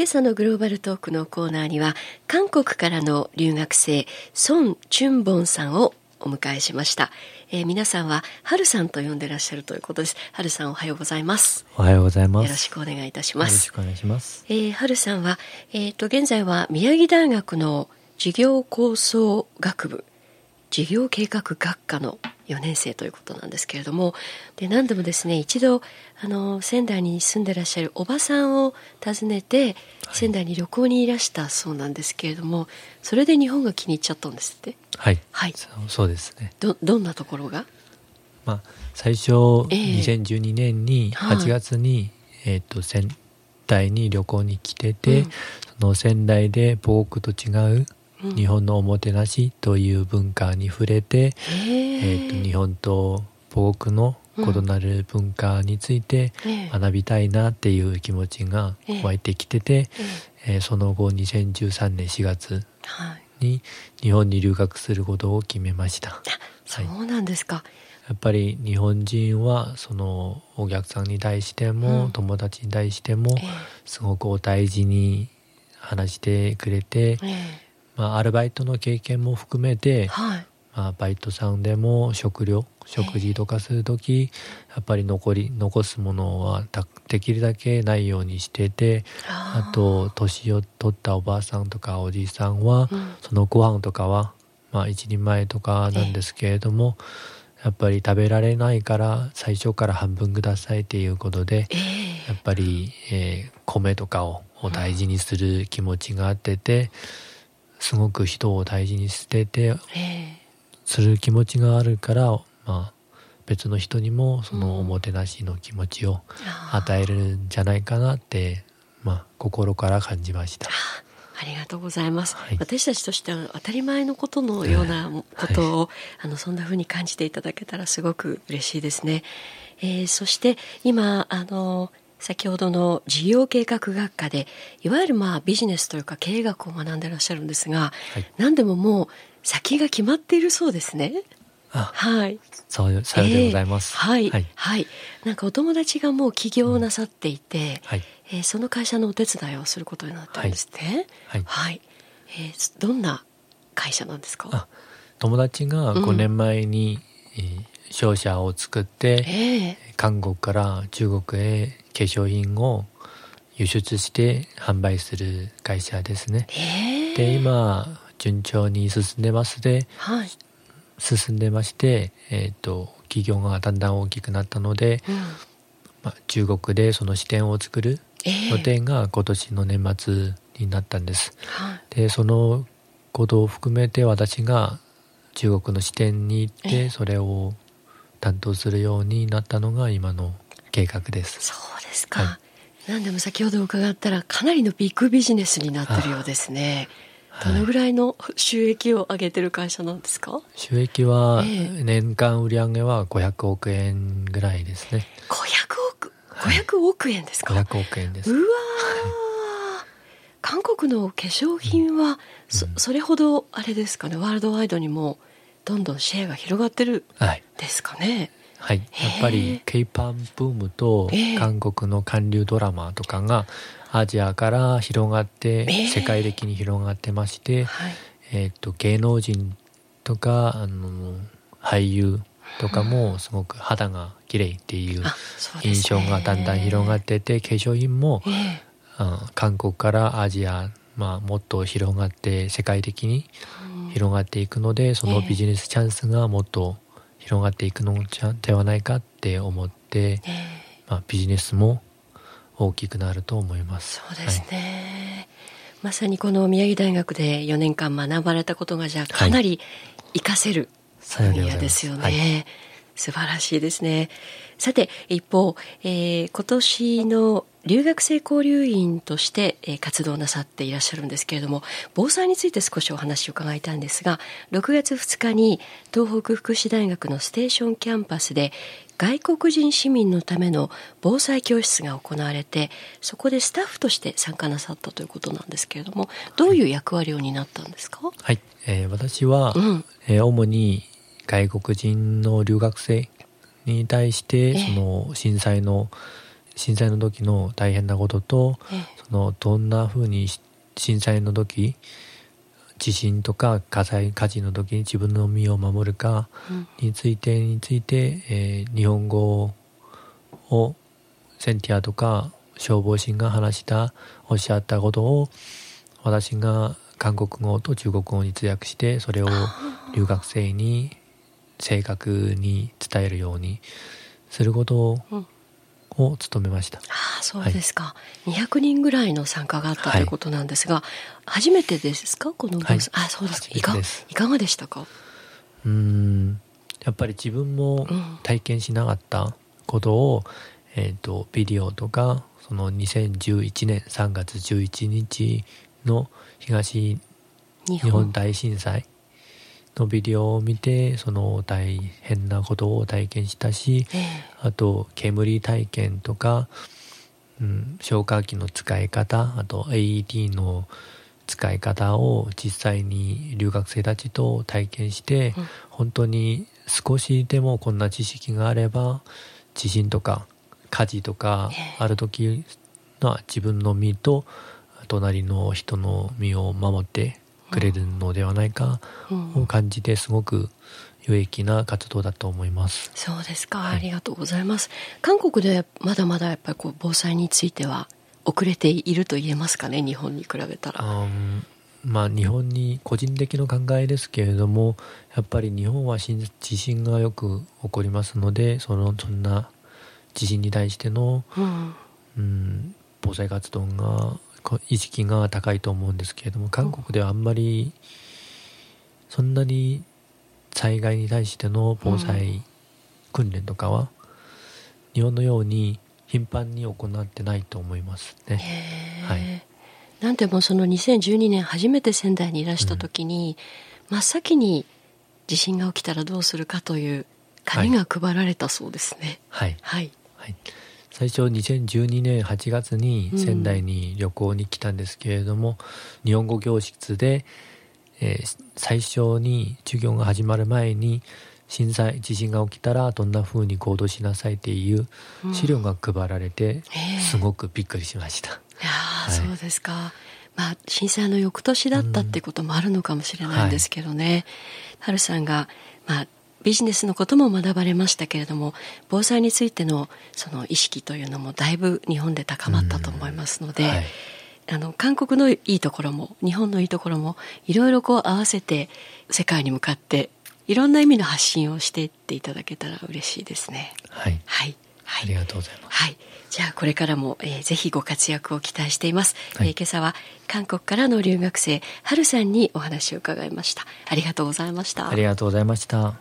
今朝のグローバルトークのコーナーには韓国からの留学生ソン・チュンボンさんをお迎えしました、えー、皆さんは春さんと呼んでらっしゃるということです。春さんおはようございます。おはようございます。よろしくお願いいたします。よろしくお願いします、えー、春さんはえっ、ー、と現在は宮城大学の事業構想学部事業計画学科の4年生ということなんですけれどもで何度もですね一度あの仙台に住んでらっしゃるおばさんを訪ねて、仙台に旅行にいらしたそうなんですけれどもそれで日本が気に入っちゃったんですって？はい、はい、そうですね。どどんなところが？まあ最初、えー、2012年に8月に、はい、えっ、と仙台に旅行に来てて、うん、その仙台で母国と違う日本のおもてなしという文化に触れて、えー、と日本と母国の異なる文化について学びたいなっていう気持ちが湧いてきてて、えー、その後2013年4月に日本に留学することを決めました。はい、そうなんですか、やっぱり日本人はそのお客さんに対しても、友達に対してもすごくお大事に話してくれて、まあ、アルバイトの経験も含めて、はい、まあ、バイトさんでも食料食事とかする時やっぱり残り残すものはできるだけないようにしててあと年を取ったおばあさんとかおじいさんは、うん、そのご飯とかは、まあ、一人前とかなんですけれども、やっぱり食べられないから最初から半分くださいっていうことで、やっぱり、えー、米とかを大事にする気持ちがあってて。すごく人を大事に捨ててする気持ちがあるから、まあ、別の人にもそのおもてなしの気持ちを与えるんじゃないかなって、まあ、心から感じました。ありがとうございます、はい、私たちとしては当たり前のことのようなことを、はい、あのそんな風に感じていただけたらすごく嬉しいですね。えー、そして今あの先ほどの事業計画学科でいわゆるまあビジネスというか経営学を学んでらっしゃるんですが、はい、何でももう先が決まっているそうですね。はい。そうさようでございます、えー、はい、はい、はい。なんかお友達がもう起業をなさっていて、うん、はい、えー、その会社のお手伝いをすることになったんですね。はい。はい、えー、どんな会社なんですか？友達が5年前に、うん、えー、商社を作って、えー、韓国から中国へ化粧品を輸出して販売する会社ですね。で今順調に進んでます。で、はい、進んでまして、えーと、企業がだんだん大きくなったので、うん、まあ、中国でその支店を作る予定が今年の年末になったんです。でそのことを含めて私が中国の支店に行ってそれを担当するようになったのが今の計画です。そうですか。はい、何でも先ほど伺ったらかなりのビッグビジネスになってるようですね。どのぐらいの収益を上げてる会社なんですか？収益は年間売上は500億円ぐらいですね。500億 ?500 億円ですか、はい、?500 億円です。うわ韓国の化粧品はそ、うん、それほどあれですかねワールドワイドにもどんどんシェアが広がってるですかね。はい、やっぱり k パンブームと韓国の韓流ドラマとかがアジアから広がって世界的に広がってまして、えっと芸能人とかあの俳優とかもすごく肌が綺麗っていう印象がだんだん広がってて、化粧品も、韓国からアジア、まあ、もっと広がって世界的に広がっていくのでそのビジネスチャンスがもっと広がっていくのではないかって思って、まあ、ビジネスも大きくなると思います。そうですね、はい、まさにこの宮城大学で4年間学ばれたことがじゃあかなり活かせる分野ですよね。はい素晴らしいですね。さて一方、えー、今年の留学生交流員として、えー、活動なさっていらっしゃるんですけれども防災について少しお話を伺いたいんですが6月2日に東北福祉大学のステーションキャンパスで外国人市民のための防災教室が行われてそこでスタッフとして参加なさったということなんですけれどもどういう役割を担ったんですか？はい、えー、私は、うん、えー、主に外国人の留学生に対して、その震災の、震災の時の大変なことと、そのどんなふうに震災の時地震とか火災火事の時に自分の身を守るかについてについて、えー、日本語をセンティアとか消防士が話したおっしゃったことを私が韓国語と中国語に通訳してそれを留学生に正確に伝えるようにすることを、を務めました。ああ、そうですか。はい、200人ぐらいの参加があったということなんですが、はい、初めてですか？このブース。はい、あ、そうですか。いかいかがでしたか？うん、やっぱり自分も体験しなかったことを、うん、えっ、ー、と、ビデオとか、その2011年3月11日の東日本大震災のビデオを見てその大変なことを体験したし、えー、あと煙体験とか、うん、消火器の使い方あと AED の使い方を実際に留学生たちと体験して、うん、本当に少しでもこんな知識があれば地震とか火事とかある時の自分の身と隣の人の身を守ってくれるのではないかを感じてすごく有益な活動だと思います。そうですか、はい、ありがとうございます。韓国でまだまだやっぱりこう防災については遅れていると言えますかね、日本に比べたら。まあ、日本に個人的な考えですけれどもやっぱり日本は地震がよく起こりますのでそのそんな地震に対しての、うん、うん、防災活動が意識が高いと思うんですけれども韓国ではあんまりそんなに災害に対しての防災訓練とかは日本のように頻繁に行ってないと思いますね。はい、なんでもその2012年初めて仙台にいらした時に、うん、真っ先に地震が起きたらどうするかという紙が配られたそうですね。はい、はい、はい最初2012年8月に仙台に旅行に来たんですけれども、うん、日本語教室で、えー、最初に授業が始まる前に震災地震が起きたらどんなふうに行動しなさいっていう資料が配られて、すごくびっくりしました。いや、はい、そうですか。まあ、震災の翌年だったってこともあるのかもしれないんですけどね。うんはい、春さんが、まあ、ビジネスのことも学ばれましたけれども防災についてのその意識というのもだいぶ日本で高まったと思いますので、はい、あの韓国のいいところも日本のいいところもいろいろこう合わせて世界に向かっていろんな意味の発信をしていっていただけたら嬉しいですね。はい、はいはい、ありがとうございます。はい。じゃあこれからも、えー、ぜひご活躍を期待しています、はい、えー、今朝は韓国からの留学生、はるさんにお話を伺いました。ありがとうございました。ありがとうございました。